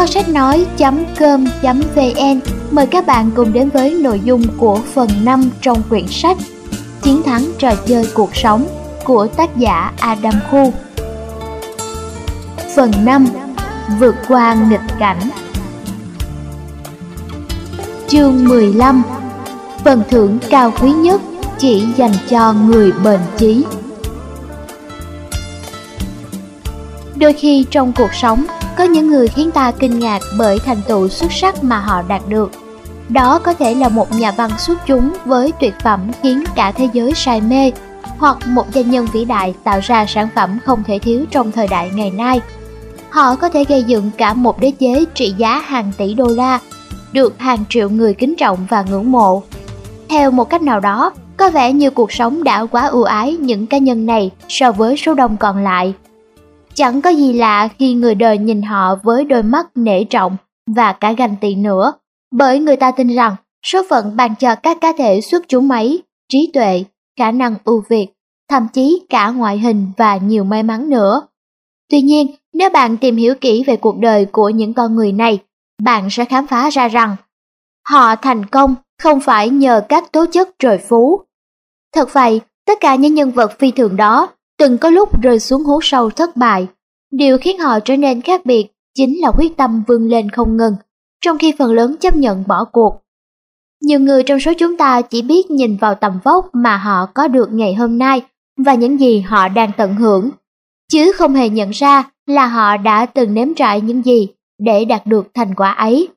Kho sách nói.com.vn mời các bạn cùng đến với nội dung của phần 5 trong quyển sách Chiến thắng trò chơi cuộc sống của tác giả Adam Khu. Phần 5 Vượt qua nghịch cảnh. Chương 15 Phần thưởng cao quý nhất chỉ dành cho người bền chí. Đôi khi trong cuộc sống, có những người khiến ta kinh ngạc bởi thành tựu xuất sắc mà họ đạt được. Đó có thể là một nhà văn xuất chúng với tuyệt phẩm khiến cả thế giới say mê, hoặc một doanh nhân vĩ đại tạo ra sản phẩm không thể thiếu trong thời đại ngày nay. Họ có thể gây dựng cả một đế chế trị giá hàng tỷ đô la, được hàng triệu người kính trọng và ngưỡng mộ. Theo một cách nào đó, có vẻ như cuộc sống đã quá ưu ái những cá nhân này so với số đông còn lại. Chẳng có gì lạ khi người đời nhìn họ với đôi mắt nể trọng và cả ganh tị nữa, bởi người ta tin rằng số phận ban cho các cá thể xuất chúng ấy, trí tuệ, khả năng ưu việt, thậm chí cả ngoại hình và nhiều may mắn nữa. Tuy nhiên, nếu bạn tìm hiểu kỹ về cuộc đời của những con người này, bạn sẽ khám phá ra rằng họ thành công không phải nhờ các tố chất trời phú. Thật vậy, tất cả những nhân vật phi thường đó từng có lúc rơi xuống hố sâu thất bại. Điều khiến họ trở nên khác biệt chính là quyết tâm vươn lên không ngừng, trong khi phần lớn chấp nhận bỏ cuộc. Nhiều người trong số chúng ta chỉ biết nhìn vào tầm vóc mà họ có được ngày hôm nay và những gì họ đang tận hưởng, chứ không hề nhận ra là họ đã từng nếm trải những gì để đạt được thành quả ấy.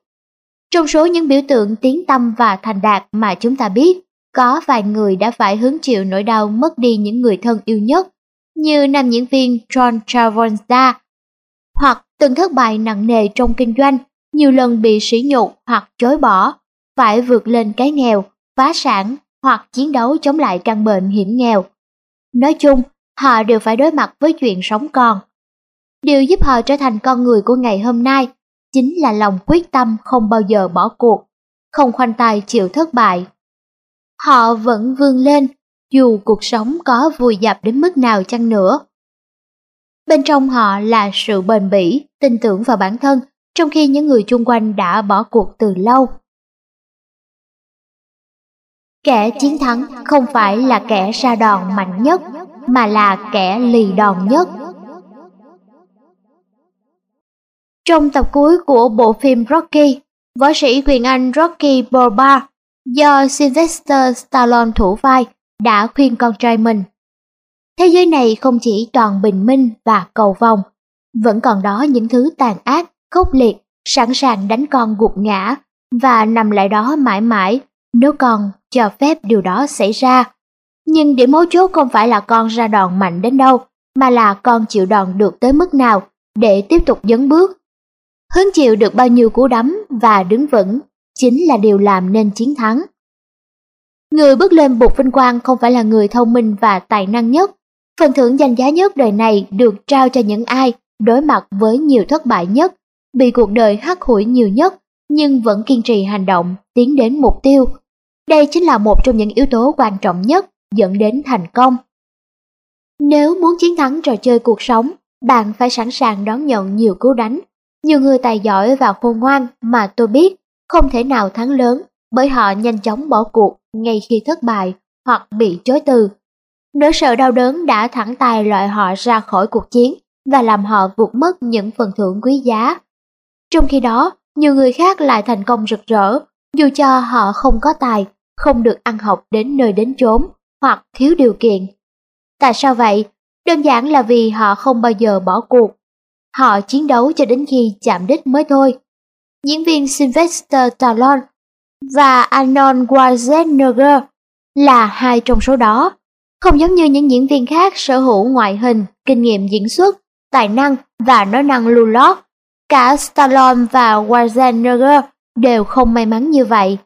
Trong số những biểu tượng tiến tâm và thành đạt mà chúng ta biết, có vài người đã phải hứng chịu nỗi đau mất đi những người thân yêu nhất như nam diễn viên John Travolta, hoặc từng thất bại nặng nề trong kinh doanh, nhiều lần bị sỉ nhục hoặc chối bỏ, phải vượt lên cái nghèo, phá sản hoặc chiến đấu chống lại căn bệnh hiểm nghèo. Nói chung, họ đều phải đối mặt với chuyện sống còn. Điều giúp họ trở thành con người của ngày hôm nay chính là lòng quyết tâm không bao giờ bỏ cuộc, không khoanh tay chịu thất bại. Họ vẫn vươn lên dù cuộc sống có vùi dập đến mức nào chăng nữa. Bên trong họ là sự bền bỉ, tin tưởng vào bản thân, trong khi những người chung quanh đã bỏ cuộc từ lâu. Kẻ chiến thắng không phải là kẻ ra đòn mạnh nhất, mà là kẻ lì đòn nhất. Trong tập cuối của bộ phim Rocky, võ sĩ quyền Anh Rocky Balboa do Sylvester Stallone thủ vai đã khuyên con trai mình. Thế giới này không chỉ toàn bình minh và cầu vòng, vẫn còn đó những thứ tàn ác, khốc liệt, sẵn sàng đánh con gục ngã và nằm lại đó mãi mãi nếu con cho phép điều đó xảy ra. Nhưng điểm mấu chốt không phải là con ra đòn mạnh đến đâu, mà là con chịu đòn được tới mức nào để tiếp tục dấn bước. Hứng chịu được bao nhiêu cú đấm và đứng vững chính là điều làm nên chiến thắng. Người bước lên bục vinh quang không phải là người thông minh và tài năng nhất. Phần thưởng danh giá nhất đời này được trao cho những ai đối mặt với nhiều thất bại nhất, bị cuộc đời hắt hủi nhiều nhất, nhưng vẫn kiên trì hành động, tiến đến mục tiêu. Đây chính là một trong những yếu tố quan trọng nhất dẫn đến thành công. Nếu muốn chiến thắng trò chơi cuộc sống, bạn phải sẵn sàng đón nhận nhiều cú đánh. Nhiều người tài giỏi và khôn ngoan mà tôi biết không thể nào thắng lớn bởi họ nhanh chóng bỏ cuộc ngay khi thất bại hoặc bị chối từ. Nỗi sợ đau đớn đã thẳng tay loại họ ra khỏi cuộc chiến và làm họ vụt mất những phần thưởng quý giá. Trong khi đó, nhiều người khác lại thành công rực rỡ, dù cho họ không có tài, không được ăn học đến nơi đến chốn hoặc thiếu điều kiện. Tại sao vậy? Đơn giản là vì họ không bao giờ bỏ cuộc. Họ chiến đấu cho đến khi chạm đích mới thôi. Diễn viên Sylvester Stallone và Anon Schwarzenegger là hai trong số đó. Không giống như những diễn viên khác sở hữu ngoại hình, kinh nghiệm diễn xuất, tài năng và nói năng lưu lót, cả Stallone và Schwarzenegger đều không may mắn như vậy.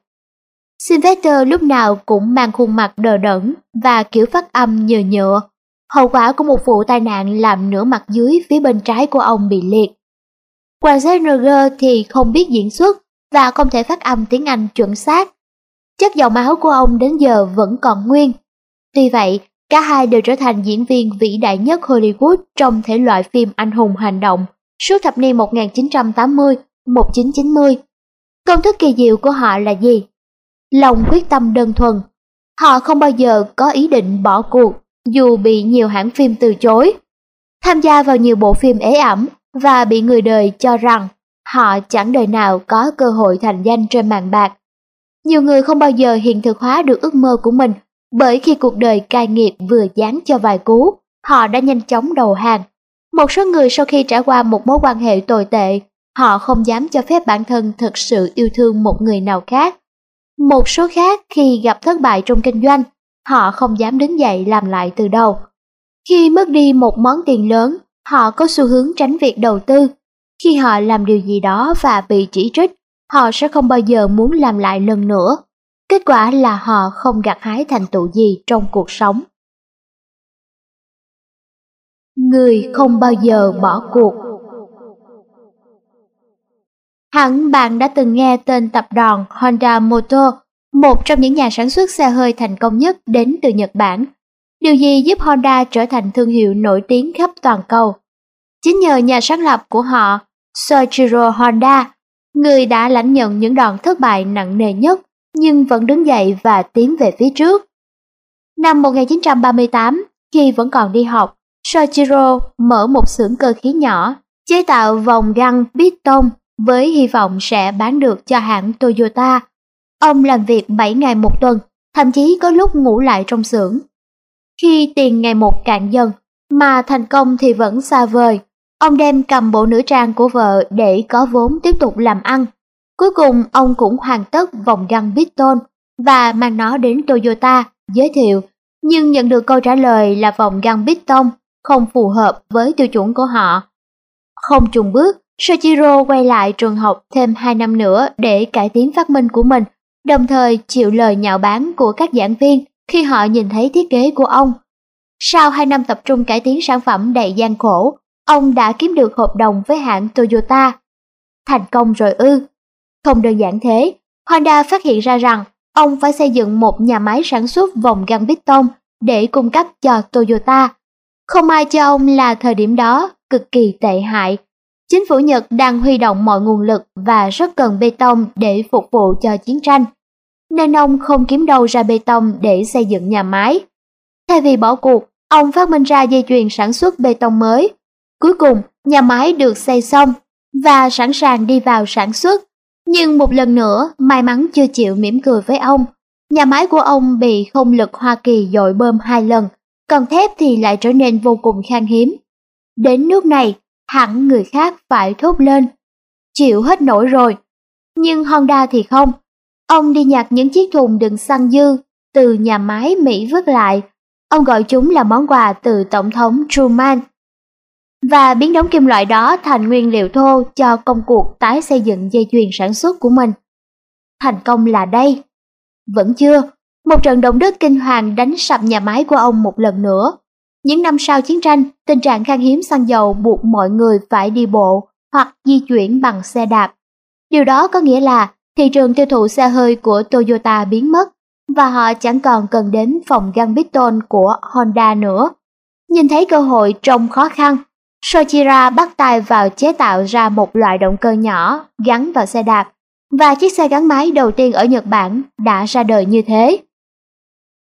Sylvester lúc nào cũng mang khuôn mặt đờ đẫn và kiểu phát âm nhờ nhựa. Hậu quả của một vụ tai nạn làm nửa mặt dưới phía bên trái của ông bị liệt. Schwarzenegger thì không biết diễn xuất và không thể phát âm tiếng Anh chuẩn xác. Chất dòng máu của ông đến giờ vẫn còn nguyên. Tuy vậy, cả hai đều trở thành diễn viên vĩ đại nhất Hollywood trong thể loại phim anh hùng hành động suốt thập niên 1980, 1990. Công thức kỳ diệu của họ là gì? Lòng quyết tâm đơn thuần. Họ không bao giờ có ý định bỏ cuộc dù bị nhiều hãng phim từ chối. Tham gia vào nhiều bộ phim ế ẩm và bị người đời cho rằng họ chẳng đời nào có cơ hội thành danh trên màn bạc. Nhiều người không bao giờ hiện thực hóa được ước mơ của mình bởi khi cuộc đời cai nghiệp vừa dán cho vài cú, họ đã nhanh chóng đầu hàng. Một số người sau khi trải qua một mối quan hệ tồi tệ, họ không dám cho phép bản thân thực sự yêu thương một người nào khác. Một số khác khi gặp thất bại trong kinh doanh, họ không dám đứng dậy làm lại từ đầu. Khi mất đi một món tiền lớn, họ có xu hướng tránh việc đầu tư. Khi họ làm điều gì đó và bị chỉ trích, họ sẽ không bao giờ muốn làm lại lần nữa. Kết quả là họ không gặt hái thành tựu gì trong cuộc sống. Người không bao giờ bỏ cuộc Hẳn bạn đã từng nghe tên tập đoàn Honda Motor, một trong những nhà sản xuất xe hơi thành công nhất đến từ Nhật Bản. Điều gì giúp Honda trở thành thương hiệu nổi tiếng khắp toàn cầu? Chính nhờ nhà sáng lập của họ, Soichiro Honda, người đã lãnh nhận những đòn thất bại nặng nề nhất nhưng vẫn đứng dậy và tiến về phía trước. Năm 1938, khi vẫn còn đi học, Soichiro mở một xưởng cơ khí nhỏ, chế tạo vòng găng piston với hy vọng sẽ bán được cho hãng Toyota. Ông làm việc 7 ngày một tuần, thậm chí có lúc ngủ lại trong xưởng. Khi tiền ngày một cạn dần, mà thành công thì vẫn xa vời, ông đem cầm bộ nữ trang của vợ để có vốn tiếp tục làm ăn. Cuối cùng ông cũng hoàn tất vòng găng piston và mang nó đến Toyota giới thiệu, nhưng nhận được câu trả lời là vòng găng piston không phù hợp với tiêu chuẩn của họ. Không trùng bước, Soichiro quay lại trường học thêm 2 năm nữa để cải tiến phát minh của mình, đồng thời chịu lời nhạo báng của các giảng viên khi họ nhìn thấy thiết kế của ông. Sau 2 năm tập trung cải tiến sản phẩm đầy gian khổ, ông đã kiếm được hợp đồng với hãng Toyota. Thành công rồi ư? Không đơn giản thế, Honda phát hiện ra rằng ông phải xây dựng một nhà máy sản xuất vòng găng tông để cung cấp cho Toyota. Không ai cho ông là thời điểm đó cực kỳ tệ hại. Chính phủ Nhật đang huy động mọi nguồn lực và rất cần bê tông để phục vụ cho chiến tranh. Nên ông không kiếm đâu ra bê tông để xây dựng nhà máy. Thay vì bỏ cuộc, ông phát minh ra dây chuyền sản xuất bê tông mới. Cuối cùng, nhà máy được xây xong và sẵn sàng đi vào sản xuất. Nhưng một lần nữa, may mắn chưa chịu mỉm cười với ông. Nhà máy của ông bị không lực Hoa Kỳ dội bơm hai lần, còn thép thì lại trở nên vô cùng khan hiếm. Đến nước này, hẳn người khác phải thốt lên. Chịu hết nổi rồi. Nhưng Honda thì không. Ông đi nhặt những chiếc thùng đựng xăng dư từ nhà máy Mỹ vứt lại. Ông gọi chúng là món quà từ Tổng thống Truman. Và biến đống kim loại đó thành nguyên liệu thô cho công cuộc tái xây dựng dây chuyền sản xuất của mình. Thành công là đây. Vẫn chưa, một trận động đất kinh hoàng đánh sập nhà máy của ông một lần nữa. Những năm sau chiến tranh, tình trạng khan hiếm xăng dầu buộc mọi người phải đi bộ hoặc di chuyển bằng xe đạp. Điều đó có nghĩa là thị trường tiêu thụ xe hơi của Toyota biến mất và họ chẳng còn cần đến phòng găng piston của Honda nữa. Nhìn thấy cơ hội trong khó khăn, Sojira bắt tay vào chế tạo ra một loại động cơ nhỏ gắn vào xe đạp và chiếc xe gắn máy đầu tiên ở Nhật Bản đã ra đời như thế.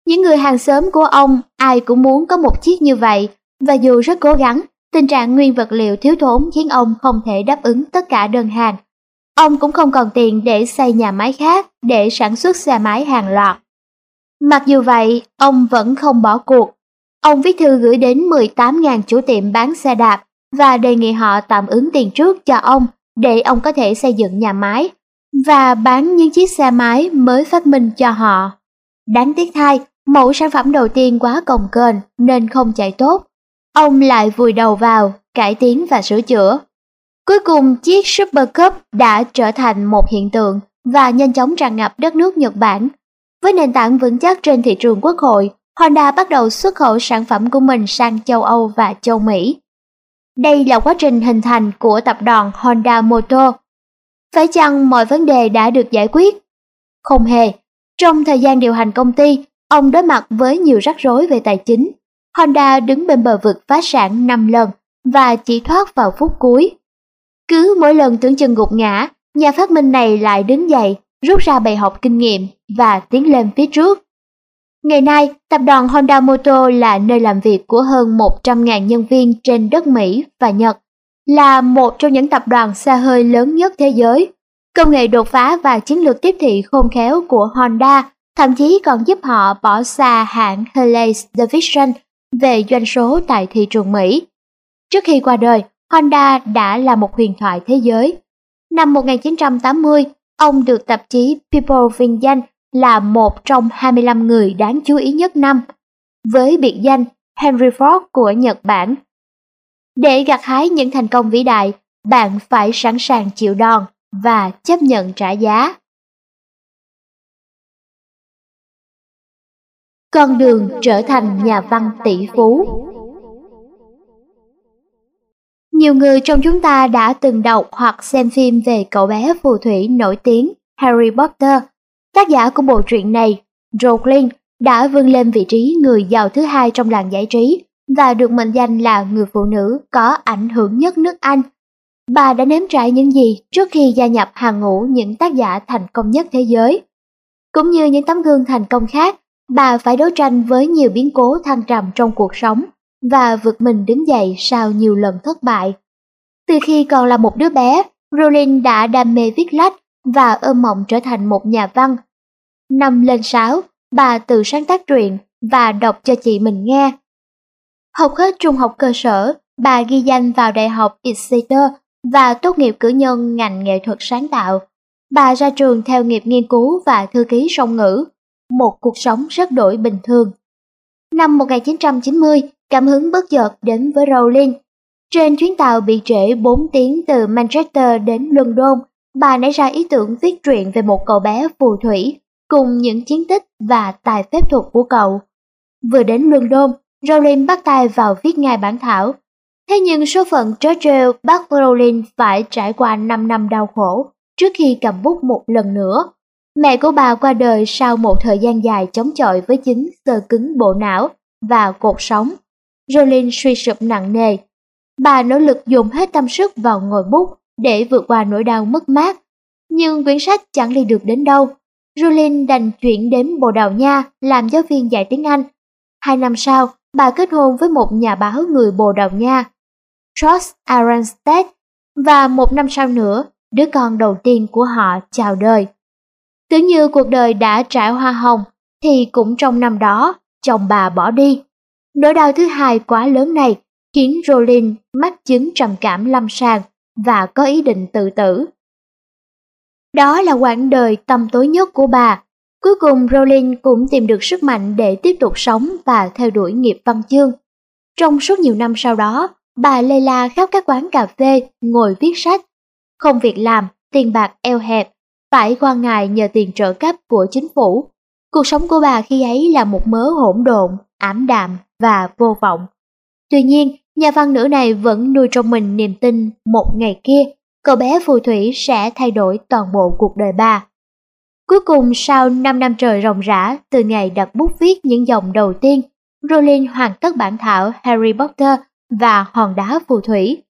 Những người hàng xóm của ông ai cũng muốn có một chiếc như vậy và dù rất cố gắng, tình trạng nguyên vật liệu thiếu thốn khiến ông không thể đáp ứng tất cả đơn hàng. Ông cũng không còn tiền để xây nhà máy khác để sản xuất xe máy hàng loạt. Mặc dù vậy, ông vẫn không bỏ cuộc. Ông viết thư gửi đến 18.000 chủ tiệm bán xe đạp và đề nghị họ tạm ứng tiền trước cho ông để ông có thể xây dựng nhà máy và bán những chiếc xe máy mới phát minh cho họ. Đáng tiếc thay, Mẫu sản phẩm đầu tiên quá cồng kềnh nên không chạy tốt. Ông lại vùi đầu vào, cải tiến và sửa chữa. Cuối cùng chiếc Super Cup đã trở thành một hiện tượng và nhanh chóng tràn ngập đất nước Nhật Bản. Với nền tảng vững chắc trên thị trường quốc hội, Honda bắt đầu xuất khẩu sản phẩm của mình sang châu Âu và châu Mỹ. Đây là quá trình hình thành của tập đoàn Honda Motor. Phải chăng mọi vấn đề đã được giải quyết? Không hề. Trong thời gian điều hành công ty, Ông đối mặt với nhiều rắc rối về tài chính. Honda đứng bên bờ vực phá sản 5 lần và chỉ thoát vào phút cuối. Cứ mỗi lần tưởng chừng gục ngã nhà phát minh này lại đứng dậy, rút ra bài học kinh nghiệm và tiến lên phía trước. Ngày nay, tập đoàn Honda Motor là nơi làm việc của hơn 100.000 nhân viên trên đất Mỹ và Nhật, là một trong những tập đoàn xe hơi lớn nhất thế giới. Công nghệ đột phá và chiến lược tiếp thị khôn khéo của Honda thậm chí còn giúp họ bỏ xa hãng Harley Davidson về doanh số tại thị trường Mỹ. Trước khi qua đời, Honda đã là một huyền thoại thế giới. Năm 1980, ông được tạp chí People vinh danh là một trong 25 người đáng chú ý nhất năm, với biệt danh Henry Ford của Nhật Bản. Để gặt hái những thành công vĩ đại, bạn phải sẵn sàng chịu đòn và chấp nhận trả giá. Con đường trở thành nhà văn tỷ phú Nhiều người trong chúng ta đã từng đọc hoặc xem phim về cậu bé phù thủy nổi tiếng Harry Potter. Tác giả của bộ truyện này, Rowling, đã vươn lên vị trí người giàu thứ hai trong làng giải trí và được mệnh danh là người phụ nữ có ảnh hưởng nhất nước Anh. Bà đã nếm trải những gì trước khi gia nhập hàng ngũ những tác giả thành công nhất thế giới. Cũng như những tấm gương thành công khác, bà phải đấu tranh với nhiều biến cố thăng trầm trong cuộc sống và vượt mình đứng dậy sau nhiều lần thất bại. Từ khi còn là một đứa bé, Rowling đã đam mê viết lách và ôm mộng trở thành một nhà văn. Năm lên sáu, bà tự sáng tác truyện và đọc cho chị mình nghe. Học hết trung học cơ sở, bà ghi danh vào Đại học Exeter và tốt nghiệp cử nhân ngành nghệ thuật sáng tạo. Bà ra trường theo nghiệp nghiên cứu và thư ký song ngữ, một cuộc sống rất đổi bình thường. Năm 1990, cảm hứng bất chợt đến với Rowling. Trên chuyến tàu bị trễ 4 tiếng từ Manchester đến London, bà nảy ra ý tưởng viết truyện về một cậu bé phù thủy cùng những chiến tích và tài phép thuật của cậu. Vừa đến London, Rowling bắt tay vào viết ngay bản thảo. Thế nhưng số phận trớ trêu bắt Rowling phải trải qua 5 năm đau khổ trước khi cầm bút một lần nữa. Mẹ của bà qua đời sau một thời gian dài chống chọi với chứng sơ cứng bộ não và cột sống. Rowling suy sụp nặng nề. Bà nỗ lực dùng hết tâm sức vào ngồi bút để vượt qua nỗi đau mất mát. Nhưng quyển sách chẳng đi được đến đâu. Rowling đành chuyển đến Bồ Đào Nha làm giáo viên dạy tiếng Anh. Hai năm sau, bà kết hôn với một nhà báo người Bồ Đào Nha, Charles Aronstedt, và một năm sau nữa, đứa con đầu tiên của họ chào đời. Tưởng như cuộc đời đã trải hoa hồng, thì cũng trong năm đó, chồng bà bỏ đi. Nỗi đau thứ hai quá lớn này khiến Rowling mắc chứng trầm cảm lâm sàng và có ý định tự tử. Đó là quãng đời tăm tối nhất của bà. Cuối cùng Rowling cũng tìm được sức mạnh để tiếp tục sống và theo đuổi nghiệp văn chương. Trong suốt nhiều năm sau đó, bà lê la khắp các quán cà phê, ngồi viết sách. Không việc làm, tiền bạc eo hẹp, phải quan ngại nhờ tiền trợ cấp của chính phủ. Cuộc sống của bà khi ấy là một mớ hỗn độn, ảm đạm và vô vọng. Tuy nhiên, nhà văn nữ này vẫn nuôi trong mình niềm tin một ngày kia, cậu bé phù thủy sẽ thay đổi toàn bộ cuộc đời bà. Cuối cùng sau 5 năm trời ròng rã từ ngày đặt bút viết những dòng đầu tiên, Rowling hoàn tất bản thảo Harry Potter và hòn đá phù thủy.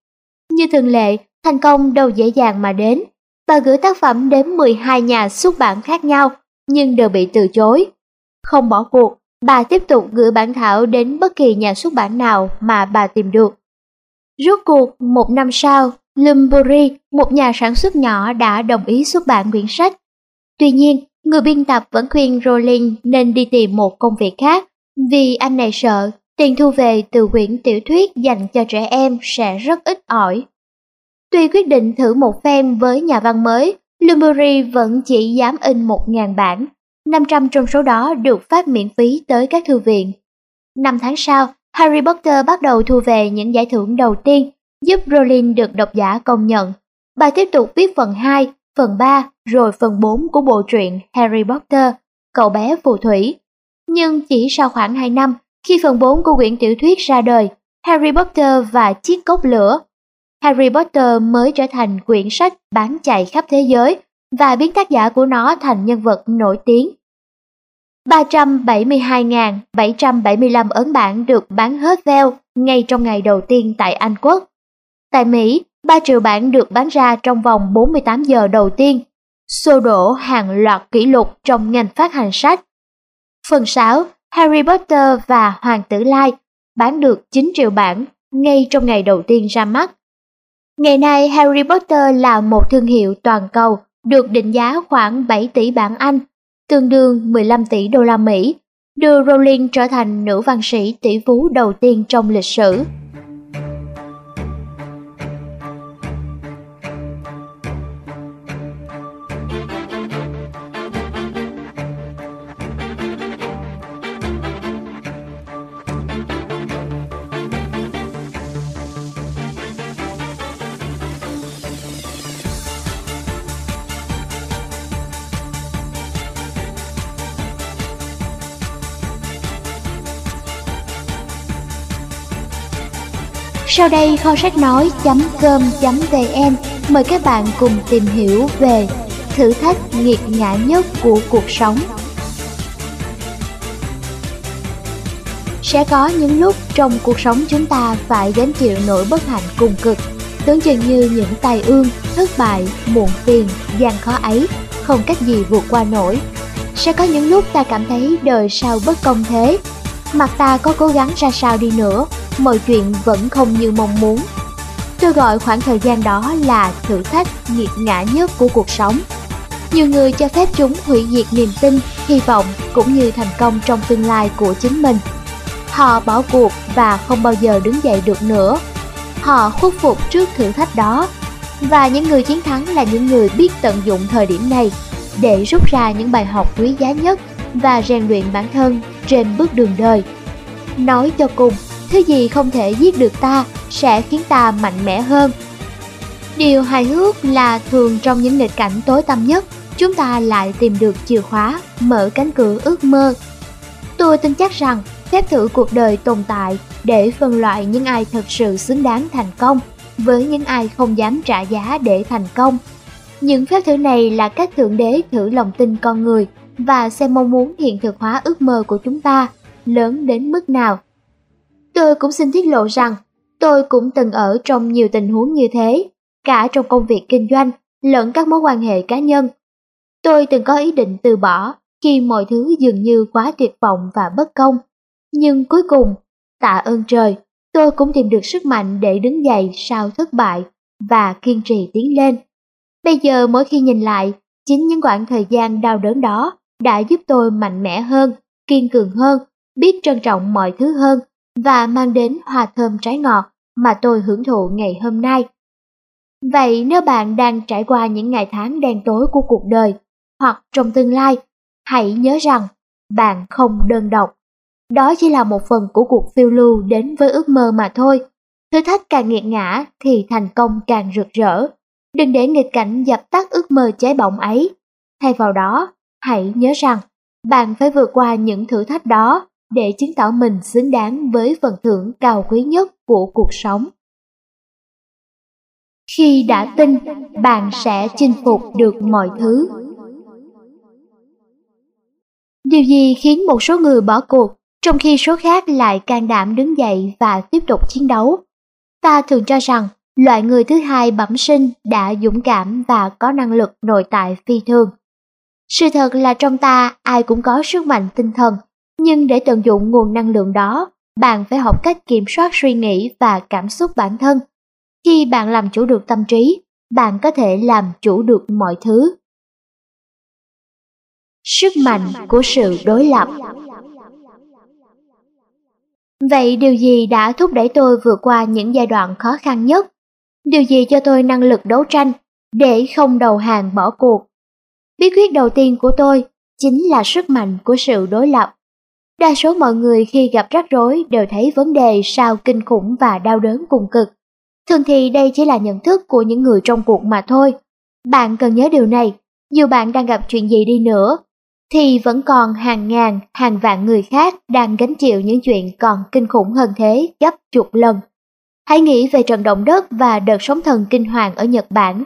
Như thường lệ, thành công đâu dễ dàng mà đến. Bà gửi tác phẩm đến 12 nhà xuất bản khác nhau, nhưng đều bị từ chối. Không bỏ cuộc, bà tiếp tục gửi bản thảo đến bất kỳ nhà xuất bản nào mà bà tìm được. Rốt cuộc, một năm sau, Lumbury, một nhà sản xuất nhỏ đã đồng ý xuất bản quyển sách. Tuy nhiên, người biên tập vẫn khuyên Rowling nên đi tìm một công việc khác, vì anh này sợ tiền thu về từ quyển tiểu thuyết dành cho trẻ em sẽ rất ít ỏi. Tuy quyết định thử một phen với nhà văn mới, Lumbury vẫn chỉ dám in 1.000 bản, 500 trong số đó được phát miễn phí tới các thư viện. Năm tháng sau, Harry Potter bắt đầu thu về những giải thưởng đầu tiên, giúp Rowling được độc giả công nhận. Bà tiếp tục viết phần 2, phần 3, rồi phần 4 của bộ truyện Harry Potter, cậu bé phù thủy. Nhưng chỉ sau khoảng 2 năm, khi phần 4 của quyển tiểu thuyết ra đời, Harry Potter và chiếc cốc lửa, Harry Potter mới trở thành quyển sách bán chạy khắp thế giới và biến tác giả của nó thành nhân vật nổi tiếng. 372.775 ấn bản được bán hết veo ngay trong ngày đầu tiên tại Anh Quốc. Tại Mỹ, 3 triệu bản được bán ra trong vòng 48 giờ đầu tiên, xô đổ hàng loạt kỷ lục trong ngành phát hành sách. Phần 6, Harry Potter và Hoàng tử Lai bán được 9 triệu bản ngay trong ngày đầu tiên ra mắt. Ngày nay Harry Potter là một thương hiệu toàn cầu được định giá khoảng 7 tỷ bảng Anh, tương đương 15 tỷ đô la Mỹ, đưa Rowling trở thành nữ văn sĩ tỷ phú đầu tiên trong lịch sử. Sau đây kho sách nói.com.vn mời các bạn cùng tìm hiểu về thử thách nghiệt ngã nhất của cuộc sống. Sẽ có những lúc trong cuộc sống chúng ta phải gánh chịu nỗi bất hạnh cùng cực, tưởng chừng như những tai ương, thất bại, muộn phiền, gian khó ấy không cách gì vượt qua nổi. Sẽ có những lúc ta cảm thấy đời sao bất công thế, mặt ta có cố gắng ra sao đi nữa mọi chuyện vẫn không như mong muốn. Tôi gọi khoảng thời gian đó là thử thách nghiệt ngã nhất của cuộc sống. Nhiều người cho phép chúng hủy diệt niềm tin, hy vọng cũng như thành công trong tương lai của chính mình. Họ bỏ cuộc và không bao giờ đứng dậy được nữa. Họ khuất phục trước thử thách đó. Và những người chiến thắng là những người biết tận dụng thời điểm này để rút ra những bài học quý giá nhất và rèn luyện bản thân trên bước đường đời. Nói cho cùng, thứ gì không thể giết được ta sẽ khiến ta mạnh mẽ hơn. Điều hài hước là thường trong những nghịch cảnh tối tăm nhất, chúng ta lại tìm được chìa khóa, mở cánh cửa ước mơ. Tôi tin chắc rằng phép thử cuộc đời tồn tại để phân loại những ai thật sự xứng đáng thành công với những ai không dám trả giá để thành công. Những phép thử này là cách Thượng Đế thử lòng tin con người và xem mong muốn hiện thực hóa ước mơ của chúng ta lớn đến mức nào. Tôi cũng xin tiết lộ rằng tôi cũng từng ở trong nhiều tình huống như thế, cả trong công việc kinh doanh lẫn các mối quan hệ cá nhân. Tôi từng có ý định từ bỏ khi mọi thứ dường như quá tuyệt vọng và bất công. Nhưng cuối cùng, tạ ơn trời, tôi cũng tìm được sức mạnh để đứng dậy sau thất bại và kiên trì tiến lên. Bây giờ mỗi khi nhìn lại, chính những khoảng thời gian đau đớn đó đã giúp tôi mạnh mẽ hơn, kiên cường hơn, biết trân trọng mọi thứ hơn và mang đến hoa thơm trái ngọt mà tôi hưởng thụ ngày hôm nay. Vậy nếu bạn đang trải qua những ngày tháng đen tối của cuộc đời hoặc trong tương lai, hãy nhớ rằng bạn không đơn độc. Đó chỉ là một phần của cuộc phiêu lưu đến với ước mơ mà thôi. Thử thách càng nghiệt ngã thì thành công càng rực rỡ. Đừng để nghịch cảnh dập tắt ước mơ cháy bỏng ấy. Thay vào đó, hãy nhớ rằng bạn phải vượt qua những thử thách đó để chứng tỏ mình xứng đáng với phần thưởng cao quý nhất của cuộc sống. Khi đã tin, bạn sẽ chinh phục được mọi thứ. Điều gì khiến một số người bỏ cuộc, trong khi số khác lại can đảm đứng dậy và tiếp tục chiến đấu? Ta thường cho rằng loại người thứ hai bẩm sinh đã dũng cảm và có năng lực nội tại phi thường. Sự thật là trong ta ai cũng có sức mạnh tinh thần nhưng để tận dụng nguồn năng lượng đó, bạn phải học cách kiểm soát suy nghĩ và cảm xúc bản thân. Khi bạn làm chủ được tâm trí, bạn có thể làm chủ được mọi thứ. Sức mạnh của sự đối lập Vậy điều gì đã thúc đẩy tôi vượt qua những giai đoạn khó khăn nhất? Điều gì cho tôi năng lực đấu tranh để không đầu hàng bỏ cuộc? Bí quyết đầu tiên của tôi chính là sức mạnh của sự đối lập. Đa số mọi người khi gặp rắc rối đều thấy vấn đề sao kinh khủng và đau đớn cùng cực. Thường thì đây chỉ là nhận thức của những người trong cuộc mà thôi. Bạn cần nhớ điều này, dù bạn đang gặp chuyện gì đi nữa, thì vẫn còn hàng ngàn, hàng vạn người khác đang gánh chịu những chuyện còn kinh khủng hơn thế gấp chục lần. Hãy nghĩ về trận động đất và đợt sóng thần kinh hoàng ở Nhật Bản.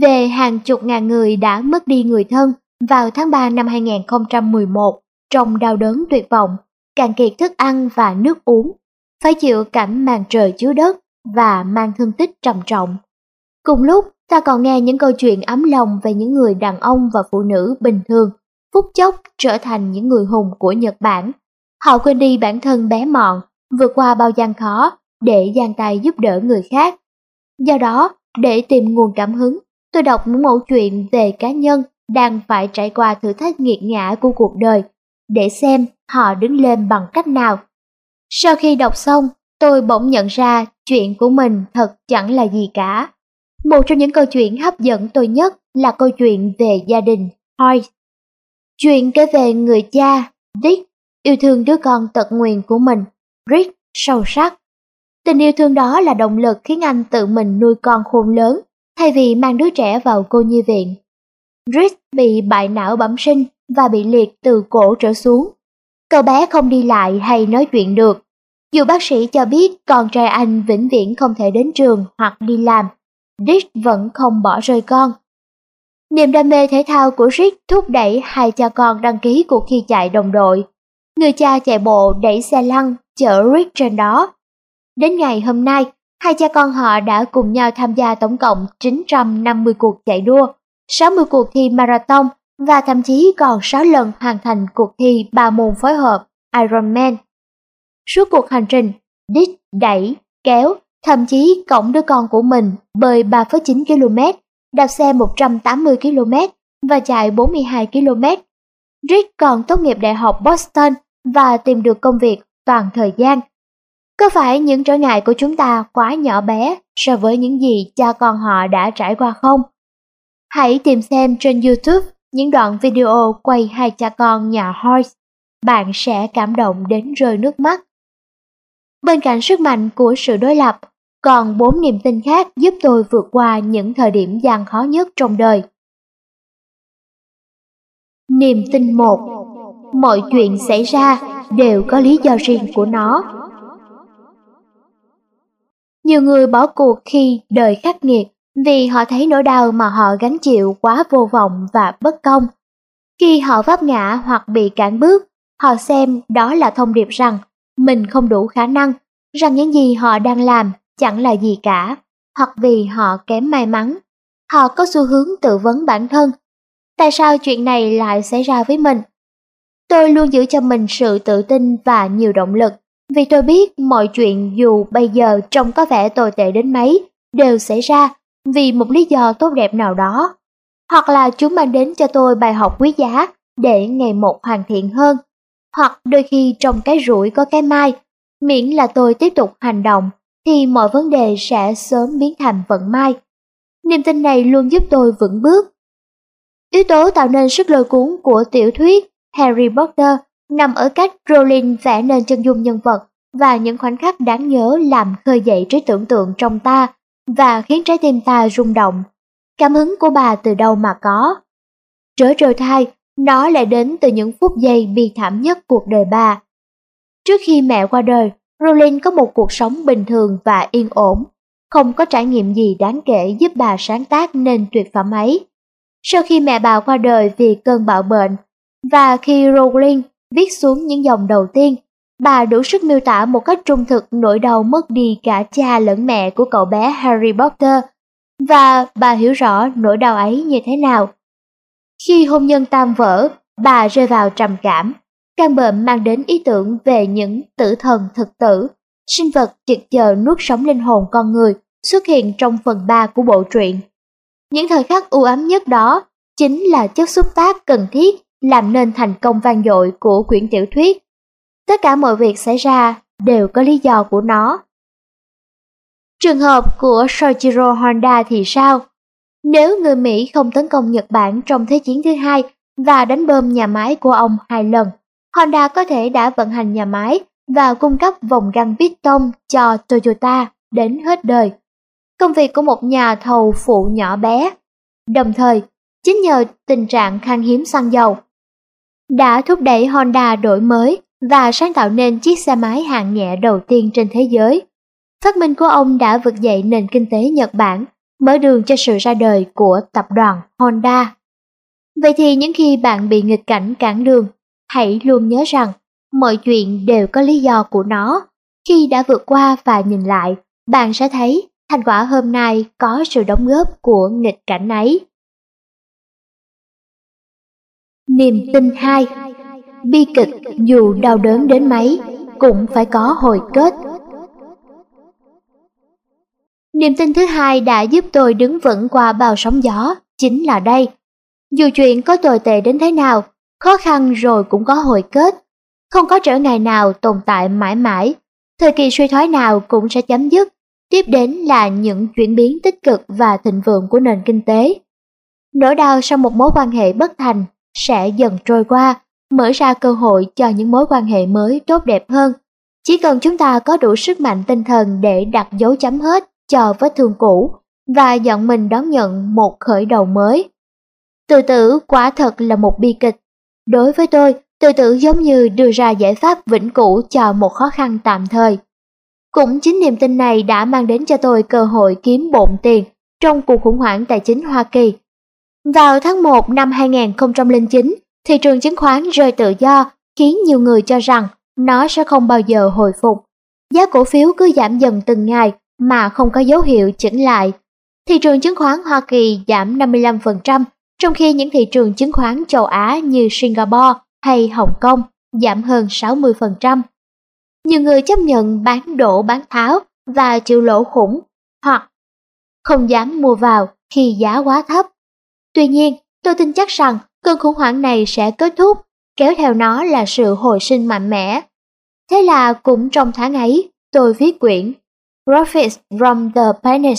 Về hàng chục ngàn người đã mất đi người thân vào tháng 3 năm 2011 trong đau đớn tuyệt vọng, càng kiệt thức ăn và nước uống, phải chịu cảnh màn trời chứa đất và mang thương tích trầm trọng. Cùng lúc, ta còn nghe những câu chuyện ấm lòng về những người đàn ông và phụ nữ bình thường, phút chốc trở thành những người hùng của Nhật Bản. Họ quên đi bản thân bé mọn, vượt qua bao gian khó để giang tay giúp đỡ người khác. Do đó, để tìm nguồn cảm hứng, tôi đọc những mẫu chuyện về cá nhân đang phải trải qua thử thách nghiệt ngã của cuộc đời, để xem họ đứng lên bằng cách nào. Sau khi đọc xong, tôi bỗng nhận ra chuyện của mình thật chẳng là gì cả. Một trong những câu chuyện hấp dẫn tôi nhất là câu chuyện về gia đình Hoyt. Chuyện kể về người cha, Dick, yêu thương đứa con tật nguyền của mình, Rick, sâu sắc. Tình yêu thương đó là động lực khiến anh tự mình nuôi con khôn lớn, thay vì mang đứa trẻ vào cô nhi viện. Rick bị bại não bẩm sinh và bị liệt từ cổ trở xuống. Cậu bé không đi lại hay nói chuyện được. Dù bác sĩ cho biết con trai anh vĩnh viễn không thể đến trường hoặc đi làm, Rick vẫn không bỏ rơi con. Niềm đam mê thể thao của Rick thúc đẩy hai cha con đăng ký cuộc thi chạy đồng đội. Người cha chạy bộ đẩy xe lăn chở Rick trên đó. Đến ngày hôm nay, hai cha con họ đã cùng nhau tham gia tổng cộng 950 cuộc chạy đua, 60 cuộc thi marathon và thậm chí còn 6 lần hoàn thành cuộc thi ba môn phối hợp Ironman. Suốt cuộc hành trình, Dick đẩy, kéo, thậm chí cõng đứa con của mình bơi 3,9 km, đạp xe 180 km và chạy 42 km. Rick còn tốt nghiệp Đại học Boston và tìm được công việc toàn thời gian. Có phải những trở ngại của chúng ta quá nhỏ bé so với những gì cha con họ đã trải qua không? Hãy tìm xem trên YouTube những đoạn video quay hai cha con nhà Hoyt, Bạn sẽ cảm động đến rơi nước mắt. Bên cạnh sức mạnh của sự đối lập, còn bốn niềm tin khác giúp tôi vượt qua những thời điểm gian khó nhất trong đời. Niềm tin một Mọi chuyện xảy ra đều có lý do riêng của nó. Nhiều người bỏ cuộc khi đời khắc nghiệt vì họ thấy nỗi đau mà họ gánh chịu quá vô vọng và bất công. Khi họ vấp ngã hoặc bị cản bước, họ xem đó là thông điệp rằng mình không đủ khả năng, rằng những gì họ đang làm chẳng là gì cả, hoặc vì họ kém may mắn. Họ có xu hướng tự vấn bản thân. Tại sao chuyện này lại xảy ra với mình? Tôi luôn giữ cho mình sự tự tin và nhiều động lực, vì tôi biết mọi chuyện dù bây giờ trông có vẻ tồi tệ đến mấy, đều xảy ra vì một lý do tốt đẹp nào đó. Hoặc là chúng mang đến cho tôi bài học quý giá để ngày một hoàn thiện hơn. Hoặc đôi khi trong cái rủi có cái mai, miễn là tôi tiếp tục hành động thì mọi vấn đề sẽ sớm biến thành vận may. Niềm tin này luôn giúp tôi vững bước. Yếu tố tạo nên sức lôi cuốn của tiểu thuyết Harry Potter nằm ở cách Rowling vẽ nên chân dung nhân vật và những khoảnh khắc đáng nhớ làm khơi dậy trí tưởng tượng trong ta và khiến trái tim ta rung động. Cảm hứng của bà từ đâu mà có? Trớ trời thai, nó lại đến từ những phút giây bi thảm nhất cuộc đời bà. Trước khi mẹ qua đời, Rowling có một cuộc sống bình thường và yên ổn, không có trải nghiệm gì đáng kể giúp bà sáng tác nên tuyệt phẩm ấy. Sau khi mẹ bà qua đời vì cơn bạo bệnh, và khi Rowling viết xuống những dòng đầu tiên, bà đủ sức miêu tả một cách trung thực nỗi đau mất đi cả cha lẫn mẹ của cậu bé Harry Potter, và bà hiểu rõ nỗi đau ấy như thế nào. Khi hôn nhân tan vỡ, bà rơi vào trầm cảm, Căn bệnh mang đến ý tưởng về những tử thần thực tử, sinh vật trực chờ nuốt sống linh hồn con người xuất hiện trong phần 3 của bộ truyện. Những thời khắc u ám nhất đó chính là chất xúc tác cần thiết làm nên thành công vang dội của quyển tiểu thuyết. Tất cả mọi việc xảy ra đều có lý do của nó. Trường hợp của Soichiro Honda thì sao? Nếu người Mỹ không tấn công Nhật Bản trong Thế chiến thứ hai và đánh bom nhà máy của ông hai lần, Honda có thể đã vận hành nhà máy và cung cấp vòng găng tông cho Toyota đến hết đời. Công việc của một nhà thầu phụ nhỏ bé. Đồng thời, chính nhờ tình trạng khan hiếm xăng dầu đã thúc đẩy Honda đổi mới và sáng tạo nên chiếc xe máy hạng nhẹ đầu tiên trên thế giới. Phát minh của ông đã vực dậy nền kinh tế Nhật Bản, mở đường cho sự ra đời của tập đoàn Honda. Vậy thì những khi bạn bị nghịch cảnh cản đường hãy luôn nhớ rằng mọi chuyện đều có lý do của nó. Khi đã vượt qua và nhìn lại, bạn sẽ thấy thành quả hôm nay có sự đóng góp của nghịch cảnh ấy. Niềm tin hai Bi kịch dù đau đớn đến mấy cũng phải có hồi kết. Niềm tin thứ hai đã giúp tôi đứng vững qua bao sóng gió, chính là đây. Dù chuyện có tồi tệ đến thế nào, khó khăn rồi cũng có hồi kết. Không có trở ngại nào tồn tại mãi mãi, thời kỳ suy thoái nào cũng sẽ chấm dứt. Tiếp đến là những chuyển biến tích cực và thịnh vượng của nền kinh tế. Nỗi đau sau một mối quan hệ bất thành sẽ dần trôi qua, mở ra cơ hội cho những mối quan hệ mới tốt đẹp hơn. Chỉ cần chúng ta có đủ sức mạnh tinh thần để đặt dấu chấm hết cho vết thương cũ và dọn mình đón nhận một khởi đầu mới. Tự tử quả thật là một bi kịch. Đối với tôi, tự tử giống như đưa ra giải pháp vĩnh cửu cho một khó khăn tạm thời. Cũng chính niềm tin này đã mang đến cho tôi cơ hội kiếm bộn tiền trong cuộc khủng hoảng tài chính Hoa Kỳ. Vào tháng 1 năm 2009, thị trường chứng khoán rơi tự do khiến nhiều người cho rằng nó sẽ không bao giờ hồi phục. Giá cổ phiếu cứ giảm dần từng ngày mà không có dấu hiệu chỉnh lại. Thị trường chứng khoán Hoa Kỳ giảm 55%, trong khi những thị trường chứng khoán châu Á như Singapore hay Hồng Kông giảm hơn 60%. Nhiều người chấp nhận bán đổ bán tháo và chịu lỗ khủng hoặc không dám mua vào khi giá quá thấp. Tuy nhiên, tôi tin chắc rằng cơn khủng hoảng này sẽ kết thúc, kéo theo nó là sự hồi sinh mạnh mẽ. Thế là cũng trong tháng ấy, tôi viết quyển Profits from the Panic,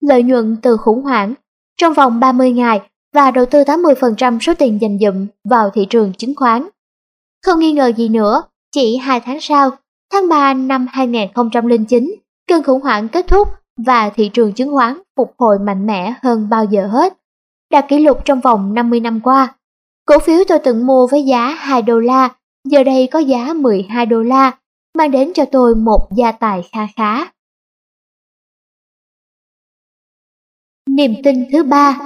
lợi nhuận từ khủng hoảng, trong vòng 30 ngày và đầu tư 80% số tiền dành dụm vào thị trường chứng khoán. Không nghi ngờ gì nữa, chỉ 2 tháng sau, tháng 3 năm 2009, cơn khủng hoảng kết thúc và thị trường chứng khoán phục hồi mạnh mẽ hơn bao giờ hết, đạt kỷ lục trong vòng 50 năm qua. Cổ phiếu tôi từng mua với giá 2 đô la, giờ đây có giá 12 đô la, mang đến cho tôi một gia tài kha khá. Niềm tin thứ ba,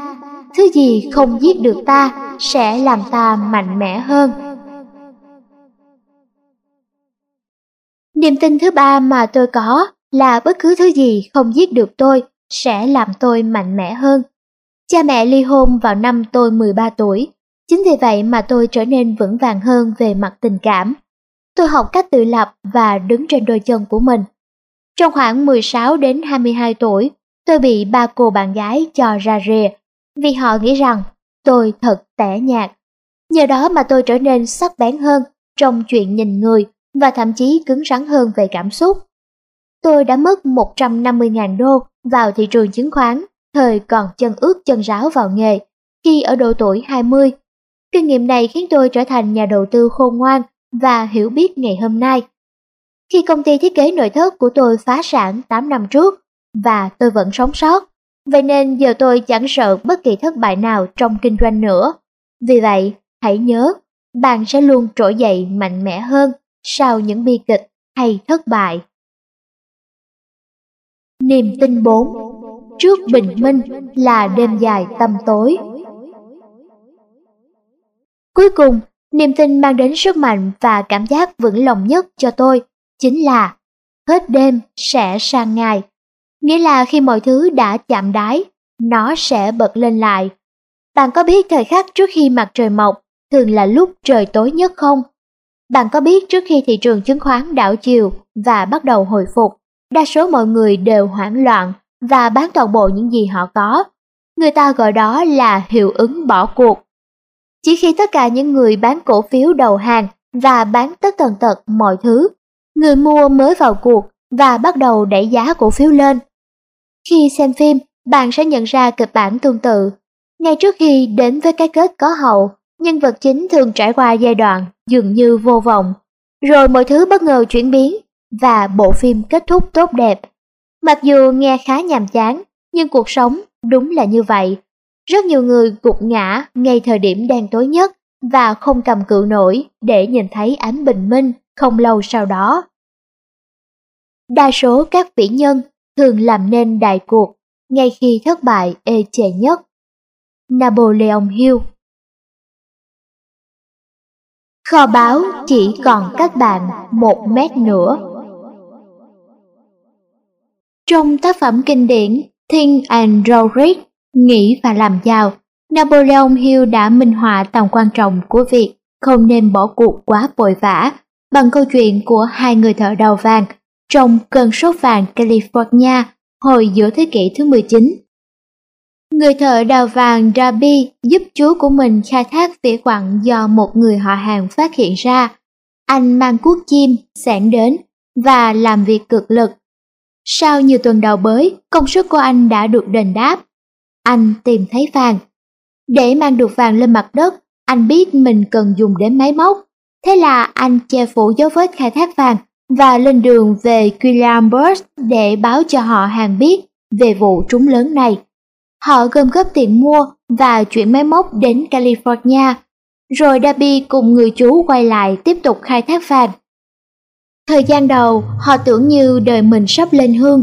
thứ gì không giết được ta sẽ làm ta mạnh mẽ hơn. Niềm tin thứ ba mà tôi có là bất cứ thứ gì không giết được tôi sẽ làm tôi mạnh mẽ hơn. Cha mẹ ly hôn vào năm tôi 13 tuổi, chính vì vậy mà tôi trở nên vững vàng hơn về mặt tình cảm. Tôi học cách tự lập và đứng trên đôi chân của mình. Trong khoảng 16 đến 22 tuổi, tôi bị ba cô bạn gái cho ra rìa vì họ nghĩ rằng tôi thật tẻ nhạt. Nhờ đó mà tôi trở nên sắc bén hơn trong chuyện nhìn người và thậm chí cứng rắn hơn về cảm xúc. Tôi đã mất 150.000 đô vào thị trường chứng khoán, thời còn chân ướt chân ráo vào nghề, khi ở độ tuổi 20. Kinh nghiệm này khiến tôi trở thành nhà đầu tư khôn ngoan và hiểu biết ngày hôm nay. Khi công ty thiết kế nội thất của tôi phá sản 8 năm trước, và tôi vẫn sống sót. Vậy nên giờ tôi chẳng sợ bất kỳ thất bại nào trong kinh doanh nữa. Vì vậy, hãy nhớ, bạn sẽ luôn trỗi dậy mạnh mẽ hơn sau những bi kịch hay thất bại. Niềm tin 4 Trước bình minh là đêm dài tăm tối. Cuối cùng, niềm tin mang đến sức mạnh và cảm giác vững lòng nhất cho tôi chính là hết đêm sẽ sang ngày Nghĩa là khi mọi thứ đã chạm đáy, nó sẽ bật lên lại. Bạn có biết thời khắc trước khi mặt trời mọc thường là lúc trời tối nhất không? Bạn có biết trước khi thị trường chứng khoán đảo chiều và bắt đầu hồi phục, đa số mọi người đều hoảng loạn và bán toàn bộ những gì họ có. Người ta gọi đó là hiệu ứng bỏ cuộc. Chỉ khi tất cả những người bán cổ phiếu đầu hàng và bán tất tần tật mọi thứ, người mua mới vào cuộc và bắt đầu đẩy giá cổ phiếu lên. Khi xem phim, bạn sẽ nhận ra kịch bản tương tự. Ngay trước khi đến với cái kết có hậu, nhân vật chính thường trải qua giai đoạn dường như vô vọng, rồi mọi thứ bất ngờ chuyển biến và bộ phim kết thúc tốt đẹp. Mặc dù nghe khá nhàm chán, nhưng cuộc sống đúng là như vậy. Rất nhiều người gục ngã ngay thời điểm đen tối nhất và không cầm cự nổi để nhìn thấy ánh bình minh không lâu sau đó. Đa số các vĩ nhân thường làm nên đại cuộc ngay khi thất bại ê chề nhất. Napoleon Hill Kho báu chỉ còn các bạn một mét nữa. Trong tác phẩm kinh điển Think and Grow Rich, Nghĩ và làm giàu, Napoleon Hill đã minh họa tầm quan trọng của việc không nên bỏ cuộc quá vội vã bằng câu chuyện của hai người thợ đào vàng trong cơn sốt vàng California hồi giữa thế kỷ thứ 19. Người thợ đào vàng Rabi giúp chú của mình khai thác vỉa quặng do một người họ hàng phát hiện ra. Anh mang cuốc chim, sẻn đến và làm việc cực lực. Sau nhiều tuần đầu bới, công sức của anh đã được đền đáp. Anh tìm thấy vàng. Để mang được vàng lên mặt đất, anh biết mình cần dùng đến máy móc. Thế là anh che phủ dấu vết khai thác vàng và lên đường về Quilambert để báo cho họ hàng biết về vụ trúng lớn này. Họ gom góp tiền mua và chuyển máy móc đến California, rồi Darby cùng người chú quay lại tiếp tục khai thác vàng. Thời gian đầu, họ tưởng như đời mình sắp lên hương.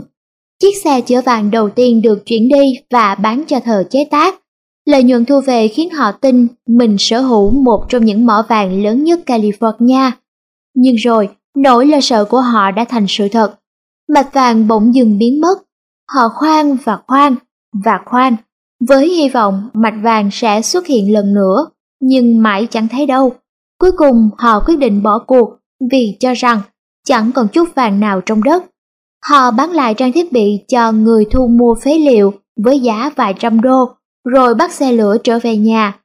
Chiếc xe chở vàng đầu tiên được chuyển đi và bán cho thợ chế tác. Lợi nhuận thu về khiến họ tin mình sở hữu một trong những mỏ vàng lớn nhất California. Nhưng rồi, nỗi lo sợ của họ đã thành sự thật. Mạch vàng bỗng dừng biến mất. Họ khoan và khoan và khoan, với hy vọng mạch vàng sẽ xuất hiện lần nữa, nhưng mãi chẳng thấy đâu. Cuối cùng họ quyết định bỏ cuộc vì cho rằng chẳng còn chút vàng nào trong đất. Họ bán lại trang thiết bị cho người thu mua phế liệu với giá vài trăm đô, rồi bắt xe lửa trở về nhà.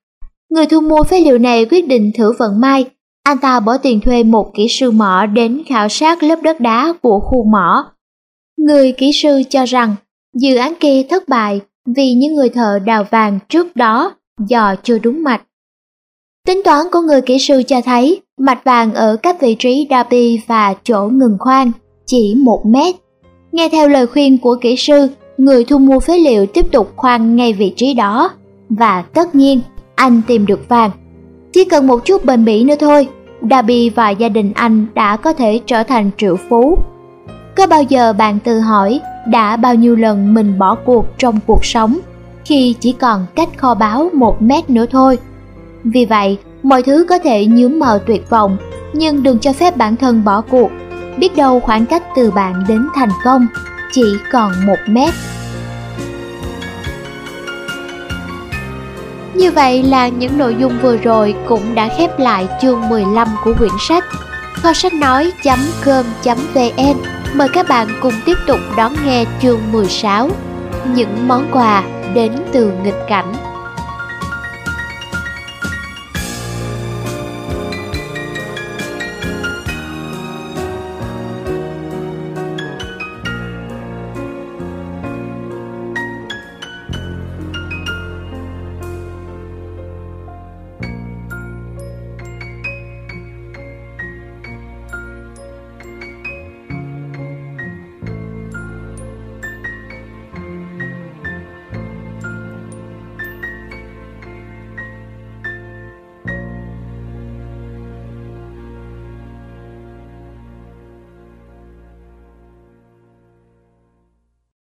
Người thu mua phế liệu này quyết định thử vận may. Anh ta bỏ tiền thuê một kỹ sư mỏ đến khảo sát lớp đất đá của khu mỏ. Người kỹ sư cho rằng dự án kia thất bại vì những người thợ đào vàng trước đó dò chưa đúng mạch. Tính toán của người kỹ sư cho thấy mạch vàng ở các vị trí Darby và chỗ ngừng khoan chỉ một mét. Nghe theo lời khuyên của kỹ sư, người thu mua phế liệu tiếp tục khoan ngay vị trí đó. Và tất nhiên, anh tìm được vàng. Chỉ cần một chút bền bỉ nữa thôi, Darby và gia đình anh đã có thể trở thành triệu phú. Có bao giờ bạn tự hỏi đã bao nhiêu lần mình bỏ cuộc trong cuộc sống khi chỉ còn cách kho báu một mét nữa thôi? Vì vậy, mọi thứ có thể nhuốm màu tuyệt vọng, nhưng đừng cho phép bản thân bỏ cuộc. Biết đâu khoảng cách từ bạn đến thành công chỉ còn một mét. Như vậy là những nội dung vừa rồi cũng đã khép lại chương 15 của quyển sách. Kho sách nói.com.vn Mời các bạn cùng tiếp tục đón nghe chương 16 Những món quà đến từ nghịch cảnh